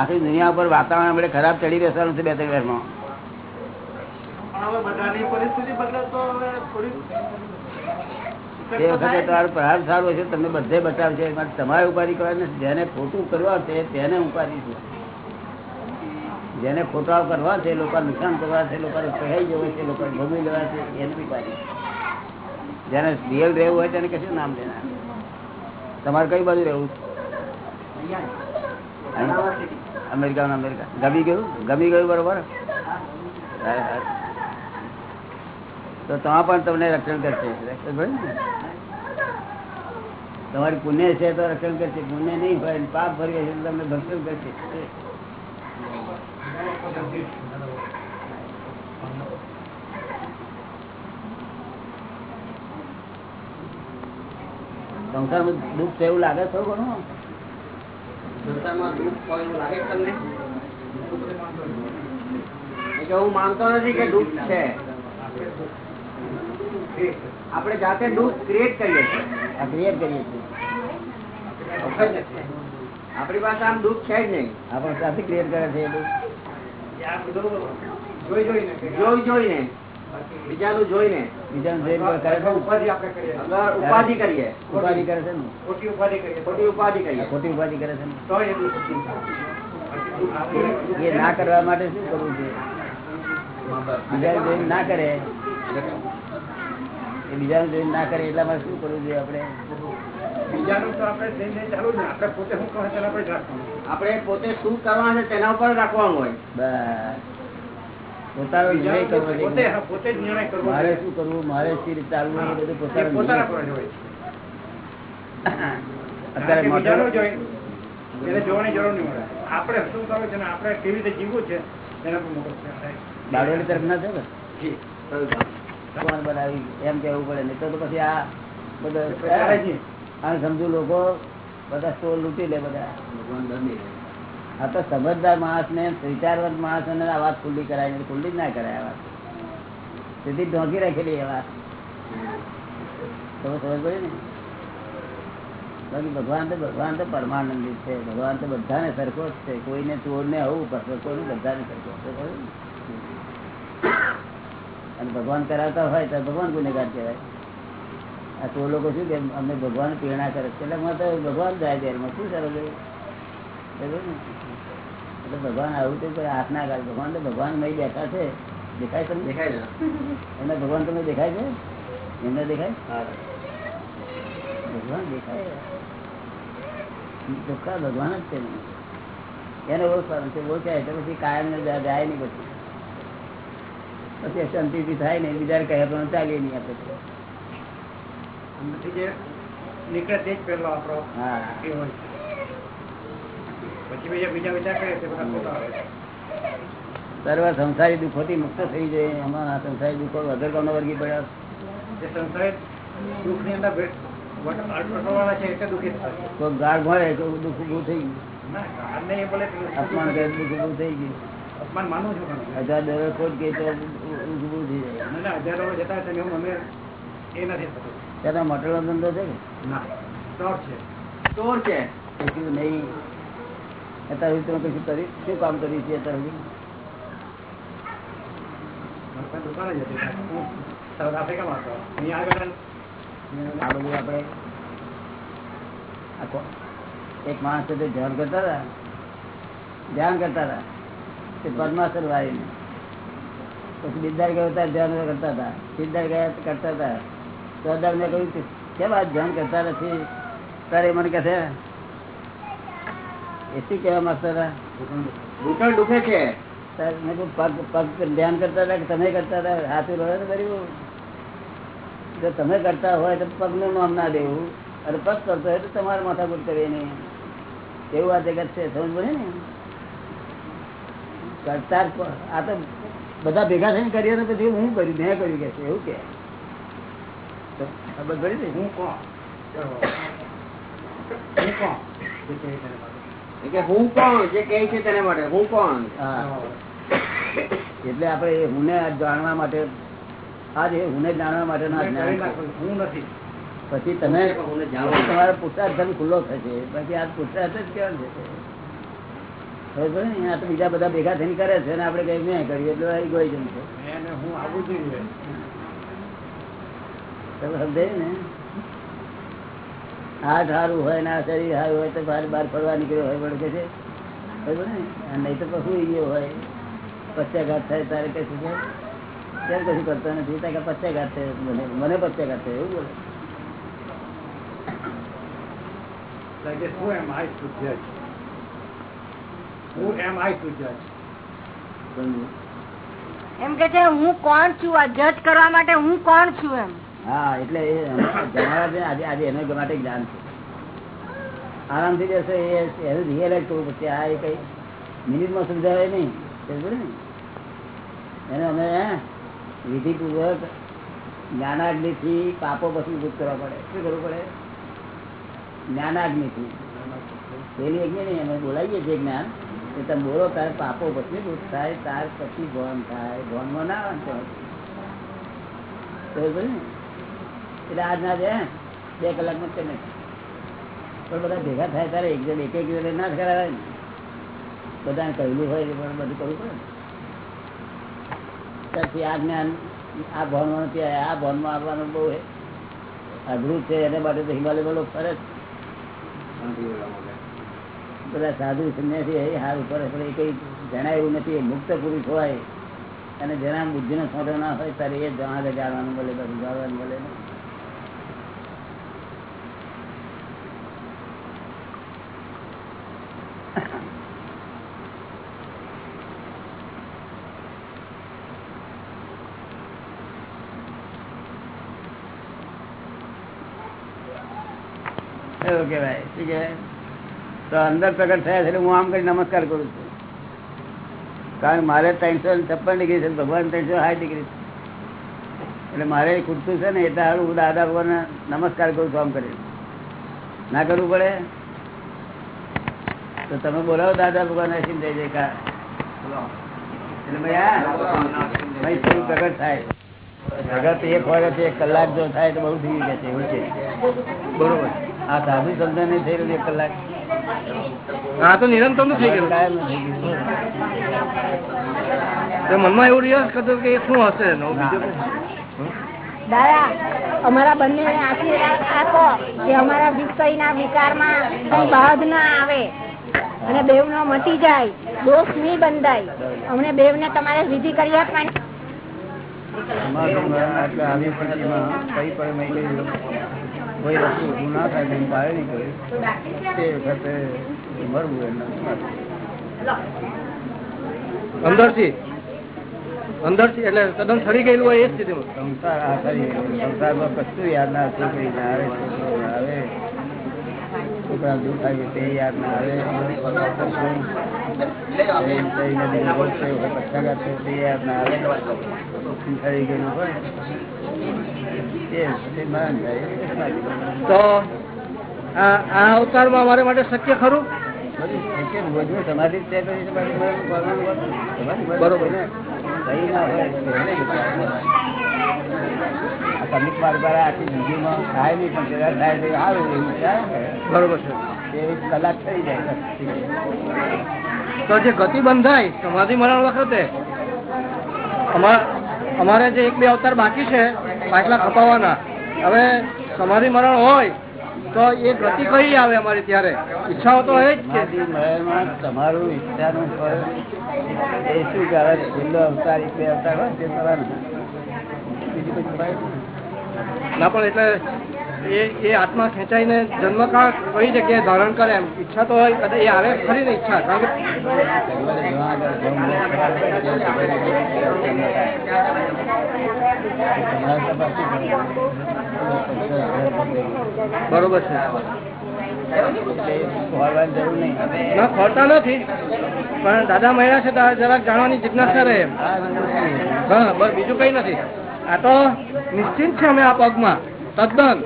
આખી દુનિયા ઉપર વાતાવરણ આપણે ખરાબ ચડી બેસવાનું છે બે ત્રણ વર્ષમાં પણ હવે બધાની પરિસ્થિતિ બદલે તો વખતે તમારો પ્રહાર સારો છે તમને બધે બતાવશે તમારે ઉપાધિ કરવાની જેને ખોટું કરવા છે તેને ઉપાધિ છે. જેને ખોટા કરવા છે લોકો નુકસાન કરવા છે લોકો કહેવાઈ જવું છે લોકો ભોગવી લેવા છે એને ઉપાધિ જેને રિયલ રહેવું હોય તેને કશું નામ દેના તમારે કઈ બાજુ રહેવું અમેરિકા અમેરિકા. ગમી ગયું? ગમી ગયું બરોબર? હા, હા. તો ત્યાં પણ તમને રક્ષણ કરશે. તમારી પુણ્ય છે તો રક્ષણ કરશે. પુણ્ય નહીં હોય પાપ ભરી છે તમને ભક્ષણ કરશે. સંસારમાં દુઃખ છે એવું લાગે થોડું ઘણું. સંસારમાં દુઃખ હોય એવું લાગે તમને? હું માનતો નથી કે દુઃખ છે. આપણે જાતે દુઃખ ક્રિએટ કરીએ છીએ. ક્રિએટ કરીએ છીએ. આપણી પાસે આમ દુઃખ છે જ નહીં. આપણે સાથે ક્રિએટ કરે છે જોઈ જોઈને બીજાનું જોઈને? ઉપાધિ કરીએ. અગર ઉપાધિ કરે છે ને? ખોટી ઉપાધિ કરીએ. ખોટી ઉપાધિ કરીએ. ખોટી ઉપાધિ કરે છે એ ના કરવા માટે શું કરવું છે જોઈને ના કરે. એ બીજાને જોઈને ના કરે એટલા માટે શું કરવું જોઈએ આપણે? બીજાનું તો આપણે જઈને ચાલુ ને આપણે પોતે શું કહે તેને આપણે રાખવાનું. આપણે પોતે શું કરવાનું છે તેના ઉપર રાખવાનું હોય. બસ. પોતાનો નિર્ણય કરવો પોતે જોઈએ. હા, પોતે જ નિર્ણય કરવો મારે શું કરવું? મારે શી રીતે ચાલવું બધું પોતાનો પોતાના નિર્ણય. પર જ હોય. અત્યારે કે મોટો જોવાની જરૂર નહીં મળે આપણે શું કરવું છે આપણે કેવી રીતે જીવવું છે તેના પર મોટો. બારડોલી તરફ ના છે ને ભગવાન બનાવી એમ કેવું પડે. ને તો પછી આ બધા સમજુ લોકો બધા સ્ટોર લૂંટી લે બધા. આ તો સમજદાર માણસ ને વિચારવંત માણસ ને આ વાત ખુલ્લી કરાય ખુલ્લી જ ના કરાય આ વાત. સીધી ઢોકી રાખેલી એ વાત. તમે સમજ પડી ને? બાકી ભગવાન તો ભગવાન તો પરમાનંદિત છે. ભગવાન તો બધાને સરખો જ છે. કોઈને ચોર ને હોવું પડશે કોઈને બધાને સરખો છે? અને ભગવાન કરાવતા હોય તો ભગવાન ગુનેગાર કહેવાય. આ તો લોકો શું કે અમને ભગવાન પ્રેરણા કરે છે. એટલે મને તો ભગવાન જાય છે શું છે એટલે ભગવાન આવું તો કોઈ હાથ ના કાઢે. ભગવાન તો ભગવાન નહીં બેઠા છે. દેખાય તમને? દેખાય છે. એમને ભગવાન તમને દેખાય છે? એમને દેખાય? ભગવાન દેખાય. ચોખ્ખા ભગવાન જ છે. એને ઓળખવાનું છે. ઓળખાય તો પછી કાયમ જાય નહીં પછી. પછી શાંતિથી થાય ને બીજા કહે પણ ચાલીએ નહીં આપણે. સર્વ સંસારી દુઃખોથી મુક્ત થઈ જાય એમાં સંસારી દુઃખો વગર કોનો વર્ગી પડ્યા જે દુઃખની અંદર ગાઢ દુઃખી ભરે તો દુઃખ ઉભું થઈ ગયું. અપમાન કરે દુઃખ ઉભું થઈ ગયું. હજાર ડોલર ખોટ ગઈ તો ઉભું થઈ જાય હજારો જતા હશે ને એ નથી થતું. તેનો મટેલો ધંધો છે કે? ના ચોર છે. ચોર છે? એટલું નહીં. અત્યારે તમે કશું કરી શું કામ કર્યું છે અત્યારે સાઉથ આફ્રિકામાં હતો. અહીંયા આગળ આ બધું આપણે એક માણસ ધ્યાન કરતા હતા. ધ્યાન કરતા હતા. પદ્માસન વાળીને. પછી બિદ્દાર ગયો ધ્યાન કરતા હતા. સિદ્ધાર ગયા કરતા હતા. તો અદાર મેં કહ્યું કે કેમ આ ધ્યાન કરતા નથી? તારે મને કહે છે? એ શું કહેવા માંગતા હતા? ઘૂંટણ દુખે છે. મેં કહ્યું પગ પગ ધ્યાન કરતા હતા કે તમે કરતા હતા? હાથું રહ્યો તો કર્યું. જો તમે કરતા હોય તો પગનું નામ ના દેવું. અને પગ કરતો હોય તો તમારે માથાકૂટ કરીએ નહીં. એવું આ જગત છે. સમજ પડે ને? કરતા આ તો બધા ભેગા થઈને કરીએ તો પછી હું કર્યું મેં કર્યું કે એવું કે. તો ખબર પડી ને? હું કોણ? હું જે કહે છે માટે. હું જે હું એટલે આપણે એ હુને જાણવા માટે આ એ હું જાણવા માટે ના. હું નથી. પછી તમે હું તમારો પુરુષાર્થ ખુલ્લો થશે. પછી આ પુરુષાર્થ જ કેવા છે આ તો બીજા બધા ભેગા થઈને કરે છે અને આપણે કઈ મેં કરીએ એટલે ઇગોઇઝમ છે. હું આવું જોઈએ. તમે સમજાય ને? આ સારું હોય ના શરીર સારું હોય તો બહાર બહાર ફરવા નીકળ્યો હોય વળગે છે. ખબર ને? નહીં તો પછી ગયો હોય. પચ્યાઘાત થાય તારે કે શું છે કેમ કશું કરતો નથી? ત્યાં કે પચ્યાઘાત થાય મને મને પશ્ચાઘાત થાય એવું બોલે. Like this, who am I to judge? સમજ્યું? એમ કે છે હું કોણ છું? આ જજ કરવા માટે હું કોણ છું એમ? હા એટલે આજે આજે એના માટે જ્ઞાન છે. આરામથી જશે એનું રિયલાઇઝ કરવું પડશે. આ એ કઈ મિનિટમાં સમજાવે નહીં. સમજે ને? એને અમે વિધિપૂર્વક જ્ઞાનાગ્નિથી પાપો પછી ભૂત કરવા પડે. શું કરવું પડે? જ્ઞાનાગ્નિથી. પેલી એક નહીં અમે બોલાવીએ છીએ જ્ઞાન. કે તમે બોલો, તારે પાપો પછી ભૂત થાય તાર પછી ભણ થાય. ભણમાં ના ને એટલે આજ ના છે બે કલાકમાં કરી નાખે. પણ બધા ભેગા થાય તારે એક જણ એક એક જણ ના કરાવે ને. બધાને કહેલું હોય એટલે પણ બધું કરવું પડે પછી આ જ્ઞાન, આ ભણવાનું નથી આ ભણમાં આવવાનું બહુ અઘરું છે, એને માટે તો હિમાલય લોકો ફરે જ. બધા સાધુ સંન્યાસી હાર ઉપર એ કઈ જણાય નથી મુક્ત પુરુષ હોય, અને જેના બુદ્ધિનો છોટો ના હોય, ત્યારે એ જણા જાણવાનું બોલે બધું જાણવાનું બોલે એવું કેવાય શું કહેવાય? તો અંદર પ્રગટ થયા છે હું આમ કરી નમસ્કાર કરું છું. કારણ મારે ત્રણસો છપ્પન ડિગ્રી છે, ભગવાન ત્રણસો સાઠ ડિગ્રી છે. એટલે મારે ખૂટતું છે ને એટલે હું દાદા ભગવાન નમસ્કાર કરું છું આમ કરી ના કરવું પડે? તો તમે બોલાવો દાદા ભગવાન હસીને જય જયકાર. એટલે ભાઈ થોડું પ્રગટ થાય. એક વર્ષ એક કલાક જો થાય તો બહુ થઈ ગયા છે, એવું છે. બરોબર. આ સાધુ થઈ રહ્યું, એક કલાક. હા તો નિરંતરનું થઈ ગયું. નું મનમાં એવું રિયાઝ કરતો કે શું હશે એનો બીજો દાદા અમારા બંને આશીર્વાદ આપો કે અમારા વિષયના વિકારમાં કઈ બાદ ના આવે અને બેવ નો મટી જાય દોષ નહીં બંધાય. અમને બેવ ને તમારે વિધિ કરી આપવાની. કઈ વસ્તુ ઊભું ના થાય તેમ પાળે નહીં કર્યું તે વખતે મરવું એમના અંદરથી? અંદરથી? એટલે તદ્દન સડી ગયેલું હોય એ સ્થિતિમાં? સંસાર આ કરી સંસારમાં કશું યાદ ના છોકરી ના આવે છોકરો આવે. છોકરા દુઃખ આવ્યું તે યાદ ના આવે છે, તે યાદ ના થઈ ગયેલું હોય. તે. તો આ આ અવતારમાં અમારે માટે શક્ય ખરું? સમાધિ બરોબર. ને સહી ના હોય તો એને વિચાર આ કમિક માર્ગ વાળા આખી જિંદગીમાં થાય નહીં પણ જરા થાય તો આવે એવું બરોબર છે. એ કલાક થઈ જાય તો જે ગતિ બંધાય સમાધિ મરણ વખતે અમા- અમારે જે એક બે અવતાર બાકી છે પાછલા ખપાવવાના હવે સમાધિ મરણ હોય તો એ ગતિ કઈ આવે અમારી ત્યારે? ઈચ્છાઓ તો એ જ છે તમારું ઈચ્છાનું ફળ એ શું કહેવાય હવે છેલ્લો અવતાર એક બે અવતાર હોય તે કરવાનું. બીજું કઈ. ના, પણ એટલે એ એ આત્મા ખેંચાઈને જન્મકાળ કઈ જગ્યાએ ધારણ કરે એમ? ઈચ્છા તો હોય, કદાચ એ આવે ખરી ને ઈચ્છા, કારણ કે. બરોબર છે. ના ખોરતા નથી. પણ દાદા મળ્યા છે જરાક જાણવાની જિજ્ઞાસા રહે હા, બસ, બીજું કઈ નથી. આ તો નિશ્ચિત છે અમે આ પગમાં. તદ્દન.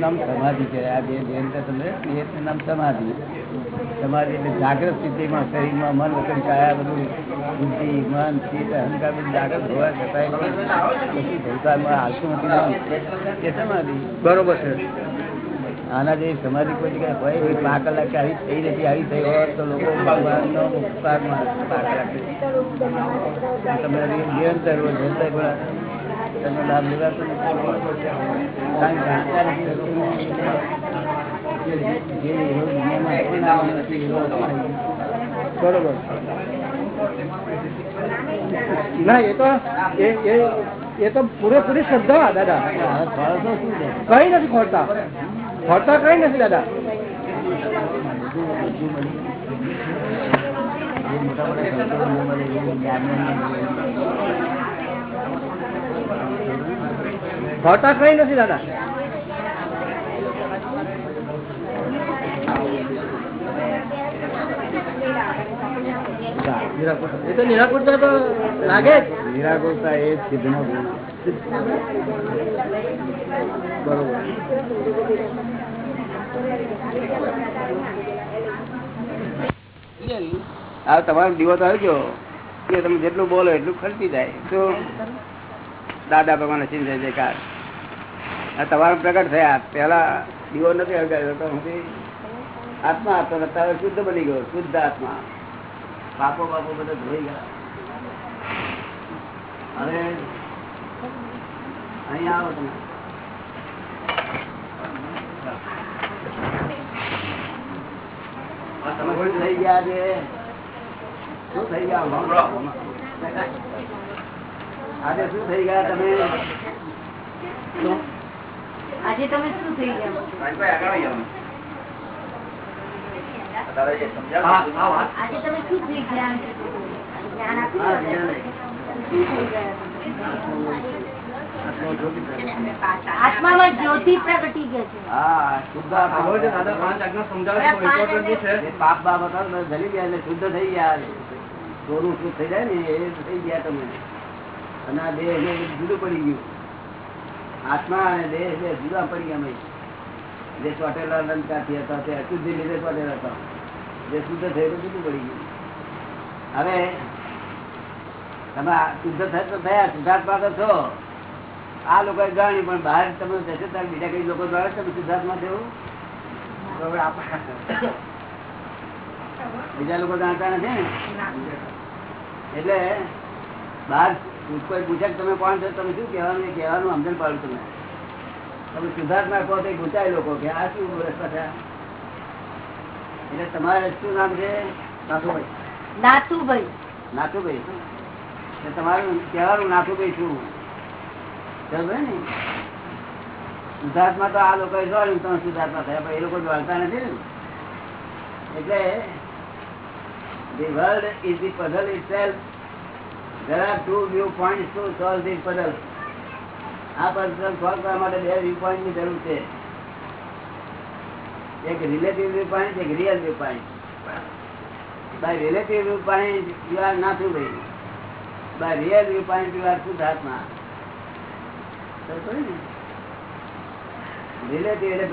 નામ સમાધિ છે. આ બે બેન છે તમે. એ નામ સમાધિ. સમાધિ એટલે જાગ્રત સ્થિતિમાં શરીરમાં મન વચન કાયા બધું બુદ્ધિ મન ચિત્ત અહંકાર બધું જાગ્રત હોવા છતાંય ભૂતકાળમાં હાલતું નથી. એ સમાધિ. બરોબર છે. આના જે સમાધિ કોઈ જગ્યાએ હોય એ પાંચ કલાકે આવી થઈ નથી. આવી થઈ હોત તો લોકો ભગવાનનો ઉપકારમાં પાંચ કલાકે તમે નિરંતર પણ તમે લાભ લેવાતો નથી. બરોબર. ના, એ તો એ તો પૂરેપૂરી શ્રદ્ધા દાદા. કઈ નથી ખોરતા. ખોરતા કઈ નથી, દાદા. મોટા મોટા ખોરતા કઈ નથી દાદા. એ તો નિરાકુરતા તો લાગે નિરાકુરતા એ જ સિદ્ધનો બરોબર. આ તમારો દીવો તો આવી ગયો કે તમે જેટલું બોલો એટલું ખર્ચી જાય. તો દાદા ભગવાન સિંહ જય જયકાર આ તમારો પ્રગટ થયા. પેલા દીવો નથી હળગાવ્યો, તો આત્મા હતો અત્યારે શુદ્ધ બની ગયો, શુદ્ધ આત્મા. પાપો પાપો બધા ધોઈ ગયા. હવે અહીંયા આવો તમે. તમે થઈ ગયા છે. શું થઈ ગયા? આજે શું થઈ ગયા તમે? આજે તમે શું થઈ ગયા? જ્યોતિ પ્રગટી છે. પાપ બાબત હતા જલી ગયા એટલે શુદ્ધ થઈ ગયા. ચોરું શું થઈ જાય ને એ થઈ ગયા તમે. અને આ દેહ જુદું પડી ગયું. આત્મા અને દેહ બે જુદા પડી ગયા જે ચોટેલા લંકાથી હતા તે અશુદ્ધિ લીધે ચોટેલા હતા. જે શુદ્ધ થયેલું જુદું પડી ગયું. હવે તમે શુદ્ધ થાય થયા શુદ્ધાત્મા તો છો. આ લોકો જાણી પણ બહાર તમે જશે ત્યારે બીજા કઈ લોકો દ્વારા તમે શુદ્ધાત્મા થયું બીજા લોકો જાણતા નથી ને. એટલે બહાર કોઈ પૂછે તમે કોણ છો? તમે શું કહેવાનું કહેવાનું સમજણ પાડું તમે તમે સિદ્ધાર્થમાં કહો તો ગુંચાય લોકો કે આ શું રસ્તા છે? એટલે તમારે શું નામ છે નાથુભાઈ. નાથુભાઈ. નાથુભાઈ? તમારું કહેવાનું નાથુભાઈ શું? ખબર ને? સિદ્ધાર્થમાં તો આ લોકો જોડ્યું તમે સિદ્ધાર્થમાં થયા પણ એ લોકો જોડતા નથી ને. એટલે the world is the puzzle puzzle itself. There are two viewpoints to ની જરૂર છે એક viewpoint you are Siddhartha relative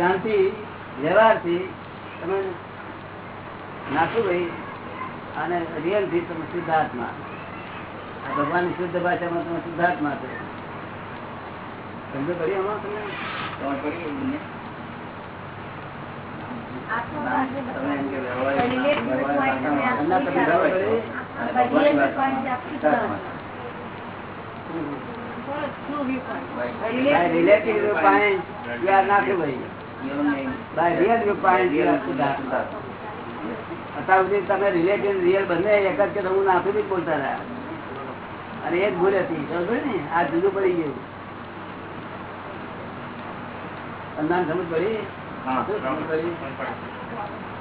Nathubhai અને રિયલથી તમે શુદ્ધાત્મા આ ભગવાનની શુદ્ધ ભાષામાં તમે શુદ્ધાત્મા છો. સમજો પડી આમાં? તમે by real viewpoint, you are શુદ્ધાત્મા અત્યાર સુધી તમે રિલેટિવ રિયલ બંને એક જ કે હું નાખું બી બોલતા રહ્યા. અને એ જ ભૂલ હતી સમજો ને આ જુદું પડી ગયું અંદાજ સમજ પડી હા. શું સમજ પડી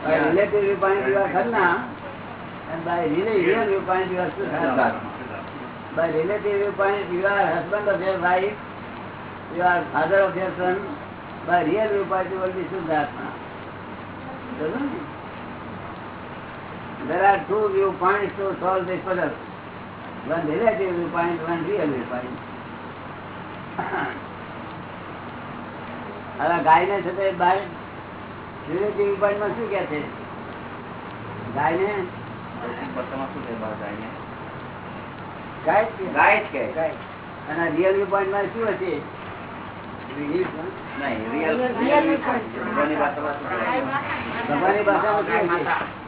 by relative viewpoint you are Khanna and by really real viewpoint you are શુદ્ધાત્મા by relative viewpoint you are husband of your wife you are father of your son by real viewpoint you will be શુદ્ધાત્મા સમજો ને There are two viewpoints to solve this puzzle. One relative viewpoint, one real viewpoint. હવે ગાય ને છે તે relative viewpoint માં શું કે છે ગાય ને ભાષામાં? ગાય જ કે. અને રિયલ viewpoint માં શું હશે? ભગવાનની શું હશે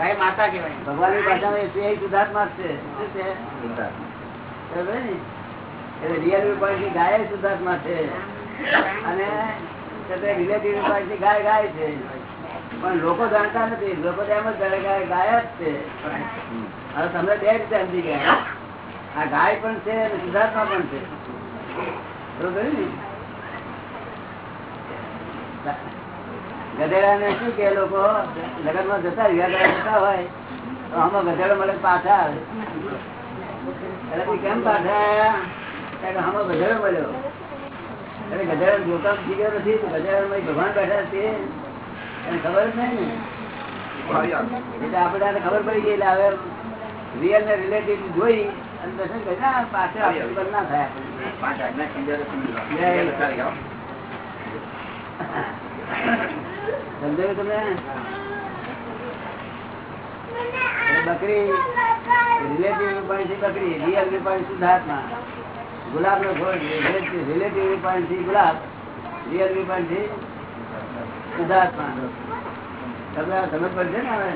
ગાયની ભાષામાં એ છે. છે? ને? એટલે રિયલ વિપાયથી ગાય સુધાર્થમાં છે. અને રિલેટિવ વિપાયથી ગાય ગાય છે. પણ લોકો જાણતા નથી. લોકો એમ જ ગાય ગાય જ છે. હવે તમને બે રીતે સમજી ગયા. આ ગાય પણ છે અને શુદ્ધાત્મા પણ છે. બરોબર ને? ગધેડા ને શું કે લોકો લગ્નમાં જતા રહ્યા જતા હોય તો આમાં ગધેડો મળે પાછા આવે. એટલે કેમ પાછા આવ્યા? આમાં ગધેડો મળ્યો. એટલે ગધેડા જોતા જીવ્યો નથી ગધેડા ભગવાન બેઠા છે. એને ખબર જ નહીં ને? એટલે આપણે ખબર પડી ગઈ એટલે હવે રિયલ ને રિલેટિવ જોઈ અને દર્શન કરી પાછળ આપણે ના થાય. આપણને. સમજ્યા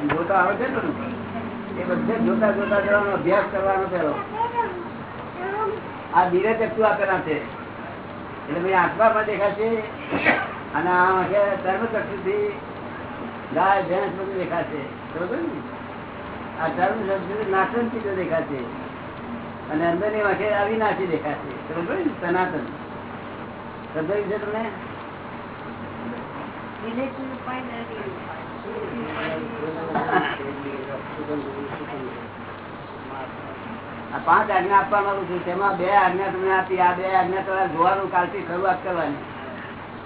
જોતા આવે છે ને એ બધે જોતા જોતા જવાનો અભ્યાસ કરવાનો પેલો આ ધીરે ચક્ષુ આપેલા છે. એટલે ભાઈ આત્મામાં દેખાશે. અને આ છે સર્વચક્ષુ થી ગાય, ભેંસ બધું દેખાશે. બરોબર ને? આ સર્વ ચક્ષુ નાશન ચીજો દેખાશે. અને અંદરની વાંખે અવિનાશી દેખાશે. બરોબર ને? સનાતન. સમજાયું છે તમને? પાંચ આજ્ઞા આપવા માંગુ છું. તેમાં બે આજ્ઞા તમને આપી. આ બે આજ્ઞા તમારે જોવાનું કાલથી શરૂઆત કરવાની.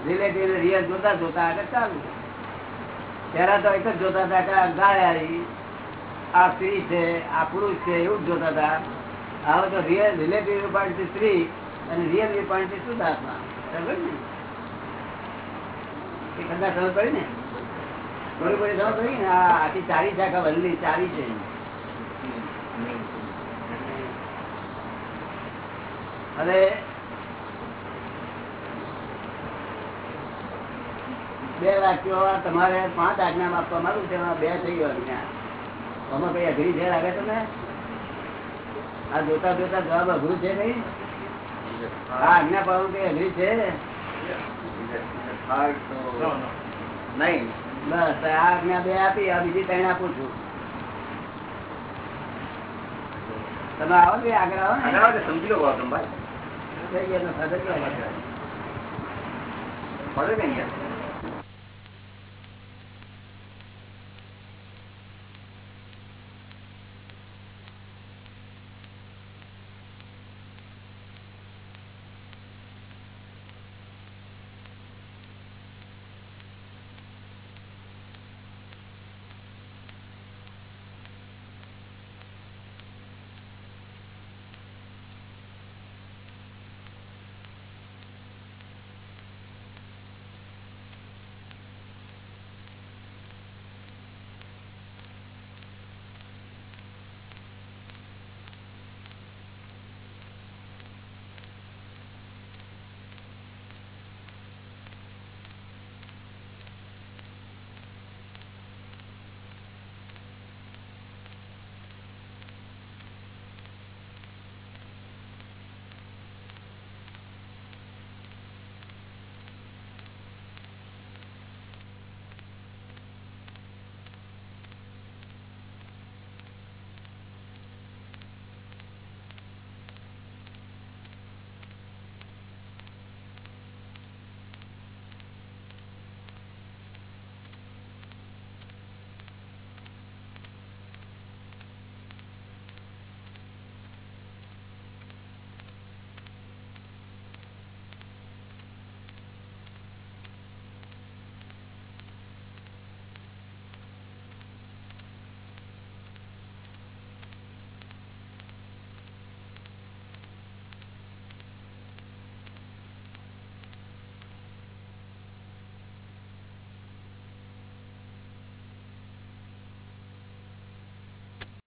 રિલેટિવ રિયલ જોતા જોતા આગળ ચાલુ. પહેલા તો એક જ જોતા હતા કે ગાળી આ સ્ત્રી છે આ પુરુષ છે એવું જ જોતા હતા. હવે તો રિયલ રિલેટિવથી સ્ત્રી અને રિયલ પોઈન્ટથી શુદ્ધાત્મા બરાબર ને? એ કદાચ ખબર પડી ને? બરોબર ખબર પડી ને? આખી ચારી શાખા વલ્લી ચારી છે. હવે બે વાક્યો તમારે પાંચ આજ્ઞા આપવા માંગુ છે બે થઈ ગયો આજ્ઞા આમાં કઈ અઘરી છે લાગે તમે આ જોતા જોતા જવાબ અઘરું છે નહીં? આ આજ્ઞા પાડવું કઈ અઘરી છે? નહીં. બસ આ આજ્ઞા બે આપી આ બીજી ત્રણ આપું છું. તમે આવો ને આગળ આવો ને. સમજી લો ગૌતમભાઈ થઈ ગયા તો ફાધર